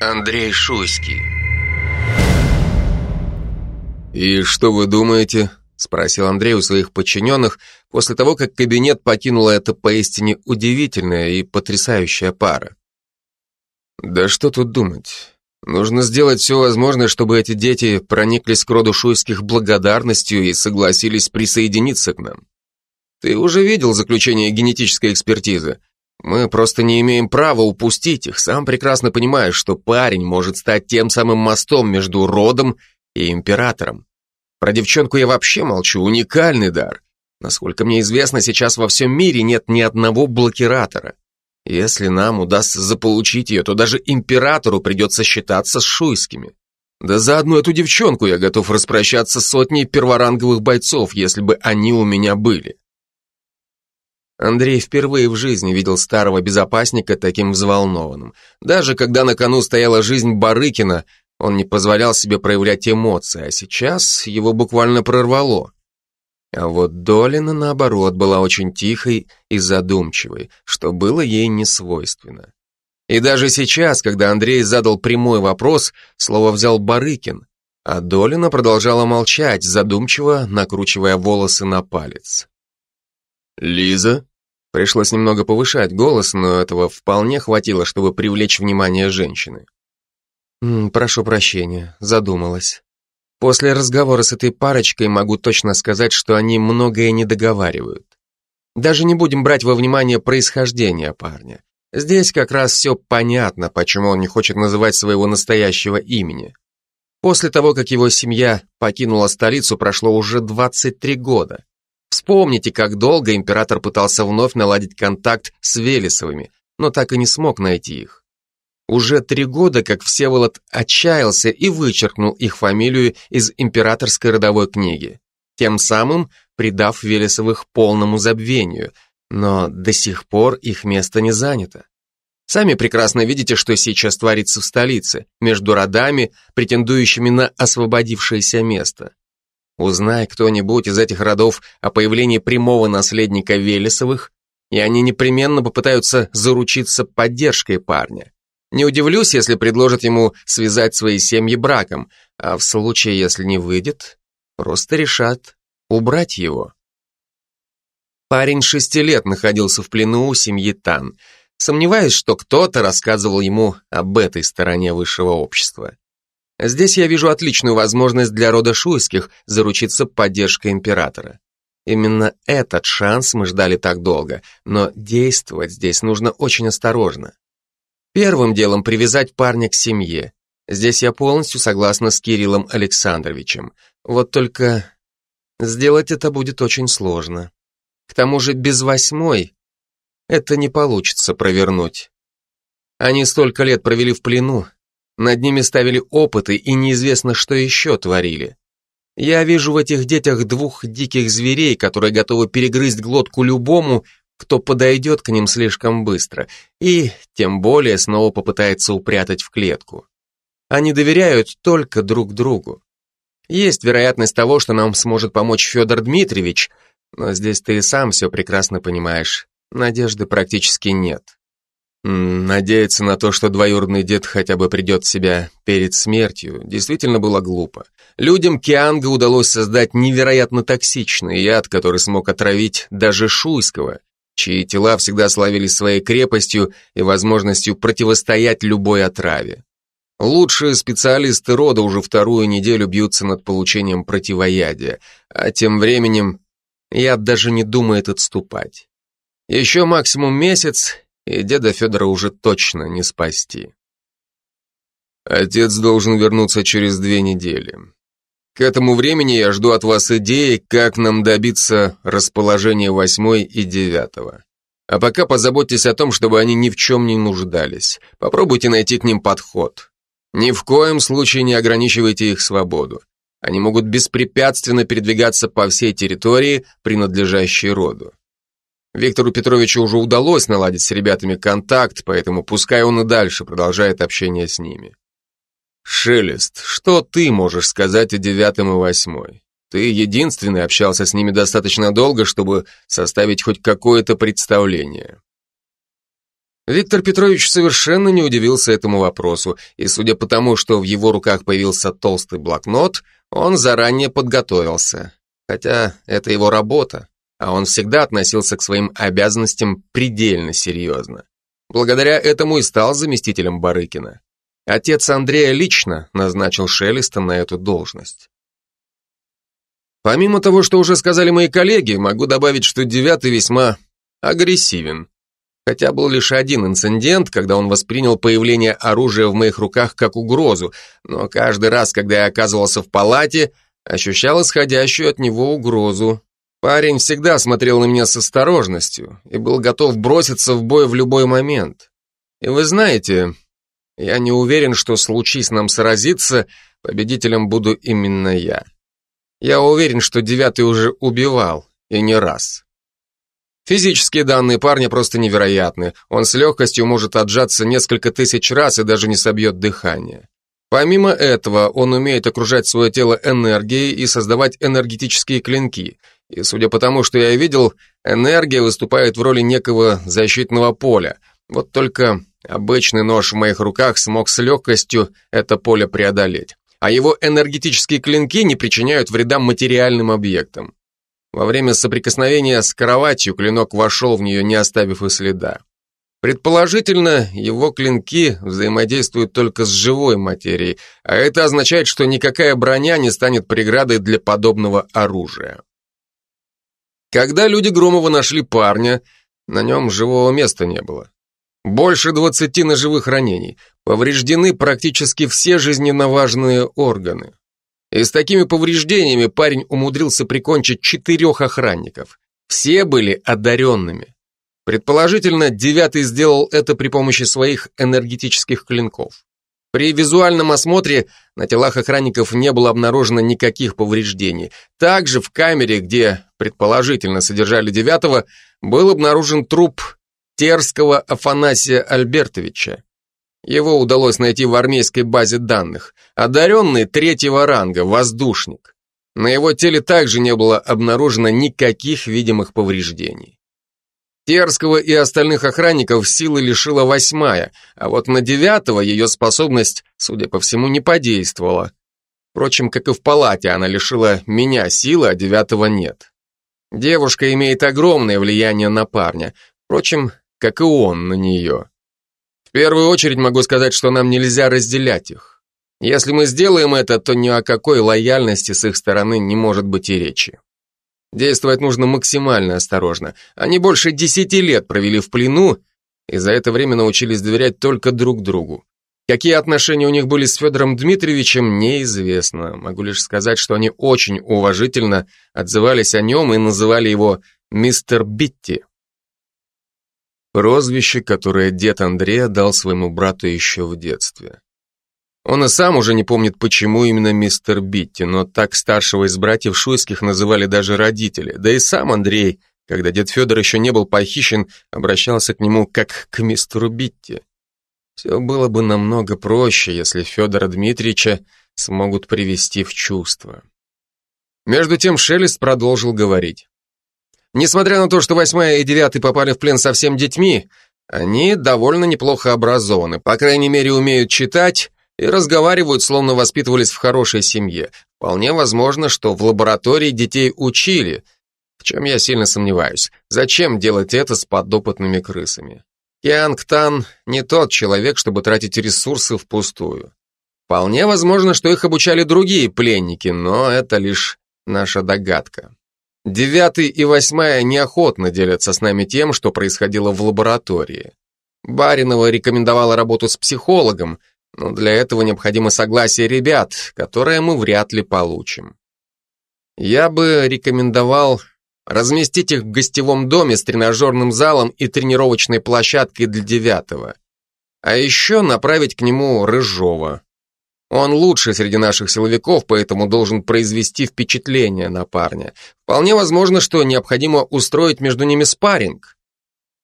Андрей Шуйский. «И что вы думаете?» — спросил Андрей у своих подчиненных после того, как кабинет покинула эта поистине удивительная и потрясающая пара. «Да что тут думать? Нужно сделать все возможное, чтобы эти дети прониклись к роду шуйских благодарностью и согласились присоединиться к нам. Ты уже видел заключение генетической экспертизы. Мы просто не имеем права упустить их. Сам прекрасно понимаешь, что парень может стать тем самым мостом между родом и императором. Про девчонку я вообще молчу, уникальный дар. Насколько мне известно, сейчас во всем мире нет ни одного блокиратора. Если нам удастся заполучить ее, то даже императору придется считаться с шуйскими. Да за одну эту девчонку я готов распрощаться с сотней перворанговых бойцов, если бы они у меня были. Андрей впервые в жизни видел старого безопасника таким взволнованным. Даже когда на кону стояла жизнь Барыкина, он не позволял себе проявлять эмоции, а сейчас его буквально прорвало. А вот Долина, наоборот, была очень тихой и задумчивой, что было ей не свойственно. И даже сейчас, когда Андрей задал прямой вопрос, слово взял Барыкин, а Долина продолжала молчать, задумчиво накручивая волосы на палец. «Лиза?» Пришлось немного повышать голос, но этого вполне хватило, чтобы привлечь внимание женщины. «Прошу прощения, задумалась. После разговора с этой парочкой могу точно сказать, что они многое не договаривают. Даже не будем брать во внимание происхождение парня. Здесь как раз все понятно, почему он не хочет называть своего настоящего имени. После того, как его семья покинула столицу, прошло уже 23 года. Вспомните, как долго император пытался вновь наладить контакт с Велесовыми, но так и не смог найти их. Уже три года, как Всеволод отчаялся и вычеркнул их фамилию из императорской родовой книги, тем самым придав Велесовых полному забвению, но до сих пор их место не занято. Сами прекрасно видите, что сейчас творится в столице, между родами, претендующими на освободившееся место. Узнай кто-нибудь из этих родов о появлении прямого наследника Велесовых, и они непременно попытаются заручиться поддержкой парня. Не удивлюсь, если предложат ему связать свои семьи браком, а в случае, если не выйдет, просто решат убрать его. Парень шести лет находился в плену у семьи Тан. Сомневаюсь, что кто-то рассказывал ему об этой стороне высшего общества. Здесь я вижу отличную возможность для рода шуйских заручиться поддержкой императора. Именно этот шанс мы ждали так долго, но действовать здесь нужно очень осторожно. Первым делом привязать парня к семье. Здесь я полностью согласна с Кириллом Александровичем. Вот только сделать это будет очень сложно. К тому же без восьмой это не получится провернуть. Они столько лет провели в плену, над ними ставили опыты и неизвестно, что еще творили. Я вижу в этих детях двух диких зверей, которые готовы перегрызть глотку любому, кто подойдет к ним слишком быстро, и, тем более, снова попытается упрятать в клетку. Они доверяют только друг другу. Есть вероятность того, что нам сможет помочь Федор Дмитриевич, но здесь ты и сам все прекрасно понимаешь. Надежды практически нет. Надеяться на то, что двоюродный дед хотя бы придет в себя перед смертью, действительно было глупо. Людям Кианга удалось создать невероятно токсичный яд, который смог отравить даже Шуйского, чьи тела всегда славились своей крепостью и возможностью противостоять любой отраве. Лучшие специалисты рода уже вторую неделю бьются над получением противоядия, а тем временем яд даже не думает отступать. Еще максимум месяц, и деда Федора уже точно не спасти. Отец должен вернуться через две недели. К этому времени я жду от вас идеи, как нам добиться расположения восьмой и девятого. А пока позаботьтесь о том, чтобы они ни в чем не нуждались. Попробуйте найти к ним подход. Ни в коем случае не ограничивайте их свободу. Они могут беспрепятственно передвигаться по всей территории, принадлежащей роду. Виктору Петровичу уже удалось наладить с ребятами контакт, поэтому пускай он и дальше продолжает общение с ними. Шелест, что ты можешь сказать о девятом и восьмой? Ты единственный общался с ними достаточно долго, чтобы составить хоть какое-то представление. Виктор Петрович совершенно не удивился этому вопросу, и судя по тому, что в его руках появился толстый блокнот, он заранее подготовился. Хотя это его работа, а он всегда относился к своим обязанностям предельно серьезно. Благодаря этому и стал заместителем Барыкина. Отец Андрея лично назначил Шелеста на эту должность. Помимо того, что уже сказали мои коллеги, могу добавить, что девятый весьма агрессивен. Хотя был лишь один инцидент, когда он воспринял появление оружия в моих руках как угрозу, но каждый раз, когда я оказывался в палате, ощущал исходящую от него угрозу. Парень всегда смотрел на меня с осторожностью и был готов броситься в бой в любой момент. И вы знаете, я не уверен, что случись нам сразиться, победителем буду именно я. Я уверен, что девятый уже убивал, и не раз. Физические данные парня просто невероятны. Он с легкостью может отжаться несколько тысяч раз и даже не собьет дыхание. Помимо этого, он умеет окружать свое тело энергией и создавать энергетические клинки. И судя по тому, что я видел, энергия выступает в роли некого защитного поля. Вот только обычный нож в моих руках смог с легкостью это поле преодолеть. А его энергетические клинки не причиняют вреда материальным объектам. Во время соприкосновения с кроватью клинок вошел в нее, не оставив и следа. Предположительно, его клинки взаимодействуют только с живой материей, а это означает, что никакая броня не станет преградой для подобного оружия. Когда люди Громова нашли парня, на нем живого места не было. Больше 20 ножевых ранений, повреждены практически все жизненно важные органы. И с такими повреждениями парень умудрился прикончить четырех охранников. Все были одаренными. Предположительно, девятый сделал это при помощи своих энергетических клинков. При визуальном осмотре на телах охранников не было обнаружено никаких повреждений. Также в камере, где предположительно содержали девятого, был обнаружен труп Терского Афанасия Альбертовича. Его удалось найти в армейской базе данных. Одаренный третьего ранга, воздушник. На его теле также не было обнаружено никаких видимых повреждений. Терского и остальных охранников силы лишила восьмая, а вот на девятого ее способность, судя по всему, не подействовала. Впрочем, как и в палате, она лишила меня силы, а девятого нет. Девушка имеет огромное влияние на парня, впрочем, как и он на нее. В первую очередь могу сказать, что нам нельзя разделять их. Если мы сделаем это, то ни о какой лояльности с их стороны не может быть и речи. Действовать нужно максимально осторожно. Они больше десяти лет провели в плену и за это время научились доверять только друг другу. Какие отношения у них были с Федором Дмитриевичем, неизвестно. Могу лишь сказать, что они очень уважительно отзывались о нем и называли его «мистер Битти». Прозвище, которое дед Андрея дал своему брату еще в детстве. Он и сам уже не помнит, почему именно мистер Битти, но так старшего из братьев Шуйских называли даже родители. Да и сам Андрей, когда дед Федор еще не был похищен, обращался к нему как к мистеру Битти. Все было бы намного проще, если Федора Дмитриевича смогут привести в чувство. Между тем Шелест продолжил говорить. Несмотря на то, что восьмая и девятый попали в плен совсем детьми, они довольно неплохо образованы, по крайней мере умеют читать и разговаривают, словно воспитывались в хорошей семье. Вполне возможно, что в лаборатории детей учили, в чем я сильно сомневаюсь. Зачем делать это с подопытными крысами? Кианг Тан не тот человек, чтобы тратить ресурсы впустую. Вполне возможно, что их обучали другие пленники, но это лишь наша догадка. Девятый и восьмая неохотно делятся с нами тем, что происходило в лаборатории. Баринова рекомендовала работу с психологом, но для этого необходимо согласие ребят, которое мы вряд ли получим. Я бы рекомендовал разместить их в гостевом доме с тренажерным залом и тренировочной площадкой для девятого. А еще направить к нему Рыжова. Он лучший среди наших силовиков, поэтому должен произвести впечатление на парня. Вполне возможно, что необходимо устроить между ними спарринг.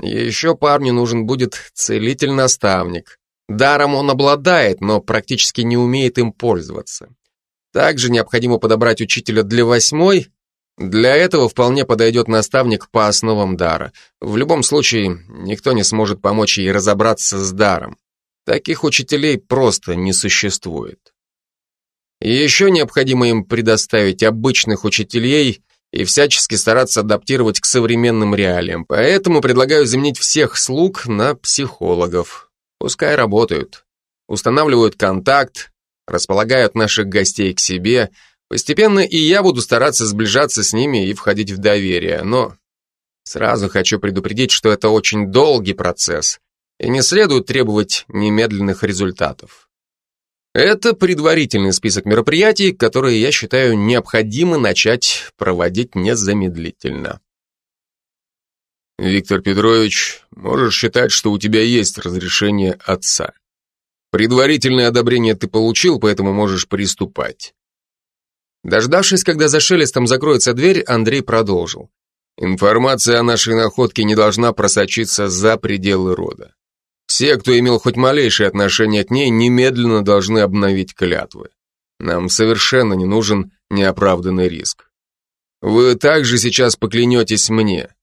Еще парню нужен будет целитель-наставник. Даром он обладает, но практически не умеет им пользоваться. Также необходимо подобрать учителя для восьмой, Для этого вполне подойдет наставник по основам дара. В любом случае, никто не сможет помочь ей разобраться с даром. Таких учителей просто не существует. Еще необходимо им предоставить обычных учителей и всячески стараться адаптировать к современным реалиям. Поэтому предлагаю заменить всех слуг на психологов. Пускай работают. Устанавливают контакт, располагают наших гостей к себе. Постепенно и я буду стараться сближаться с ними и входить в доверие. Но сразу хочу предупредить, что это очень долгий процесс, и не следует требовать немедленных результатов. Это предварительный список мероприятий, которые я считаю необходимо начать проводить незамедлительно. Виктор Петрович, можешь считать, что у тебя есть разрешение отца. Предварительное одобрение ты получил, поэтому можешь приступать. Дождавшись, когда за шелестом закроется дверь, Андрей продолжил. Информация о нашей находке не должна просочиться за пределы рода. Все, кто имел хоть малейшее отношение к ней, немедленно должны обновить клятвы. Нам совершенно не нужен неоправданный риск. Вы также сейчас поклянетесь мне.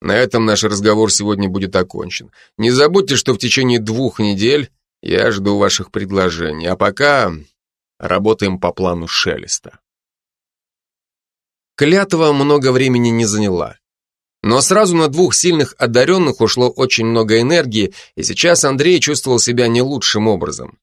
На этом наш разговор сегодня будет окончен. Не забудьте, что в течение двух недель я жду ваших предложений, а пока работаем по плану Шелеста. Клятва много времени не заняла. Но сразу на двух сильных одаренных ушло очень много энергии, и сейчас Андрей чувствовал себя не лучшим образом.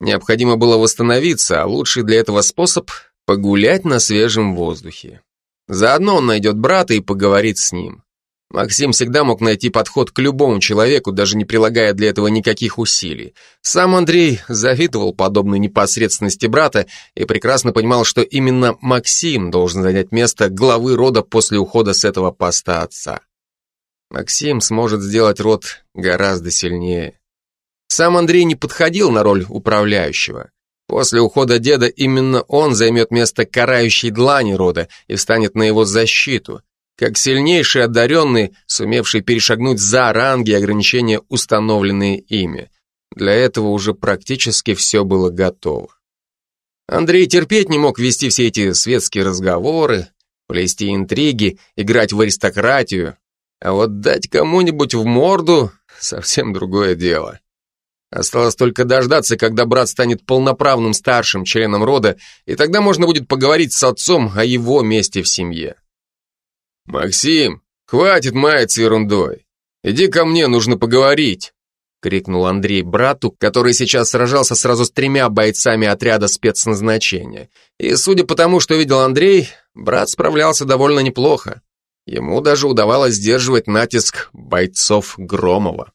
Необходимо было восстановиться, а лучший для этого способ – погулять на свежем воздухе. Заодно он найдет брата и поговорит с ним. Максим всегда мог найти подход к любому человеку, даже не прилагая для этого никаких усилий. Сам Андрей завидовал подобной непосредственности брата и прекрасно понимал, что именно Максим должен занять место главы рода после ухода с этого поста отца. Максим сможет сделать род гораздо сильнее. Сам Андрей не подходил на роль управляющего. После ухода деда именно он займет место карающей длани рода и встанет на его защиту – как сильнейший одаренный, сумевший перешагнуть за ранги и ограничения, установленные ими. Для этого уже практически все было готово. Андрей терпеть не мог вести все эти светские разговоры, плести интриги, играть в аристократию, а вот дать кому-нибудь в морду — совсем другое дело. Осталось только дождаться, когда брат станет полноправным старшим членом рода, и тогда можно будет поговорить с отцом о его месте в семье. «Максим, хватит маяться ерундой. Иди ко мне, нужно поговорить!» крикнул Андрей брату, который сейчас сражался сразу с тремя бойцами отряда спецназначения. И судя по тому, что видел Андрей, брат справлялся довольно неплохо. Ему даже удавалось сдерживать натиск бойцов Громова.